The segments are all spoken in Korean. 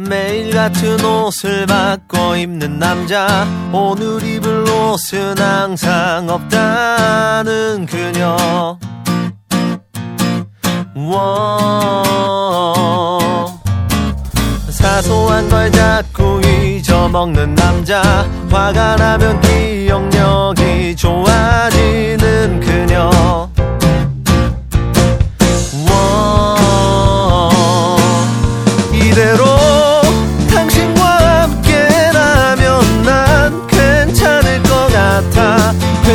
매일 같은 옷을 바꿔 입는 남자. 오늘 입을 옷은 항상 없다는 그녀. 워. 사소한 걸 자꾸 잊어먹는 남자. 화가 나면 기억력이 좋아지는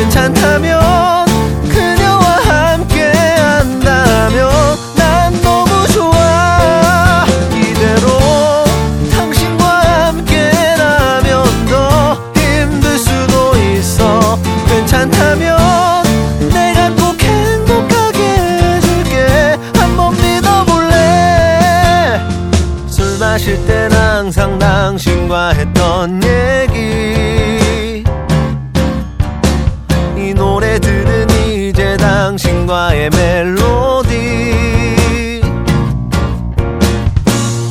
괜찮다면 그녀와 함께 한다면 난 너무 좋아. 이대로 당신과 함께라면 더 힘들 수도 있어. 괜찮다면 내가 꼭 행복하게 해줄게. 한번 믿어볼래? 술 마실 땐 항상 당신과 했던 얘 당신과의 멜로디.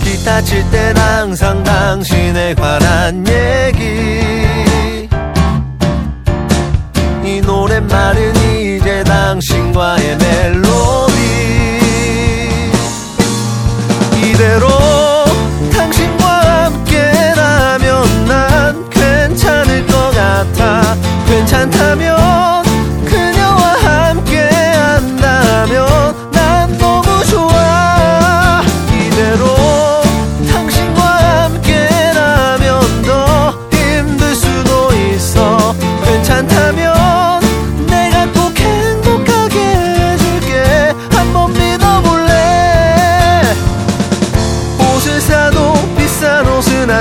기타 칠 땐 항상 당신에 관한 얘기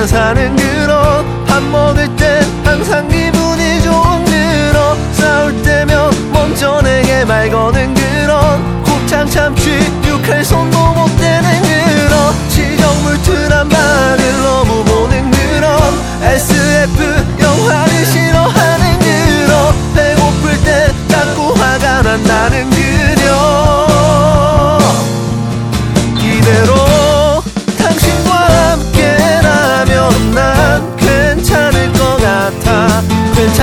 사는 그런 밥 먹을 땐 항상 기분이 좋은 그런 싸울 때면 먼저 내게 말 거는 그런 곱창 참치 육칼 손도 못 대는 그런 시정 물투란 말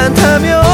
괜찮다면